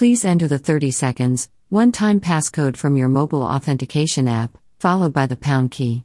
Please enter the 30 seconds, one time passcode from your mobile authentication app, followed by the pound key.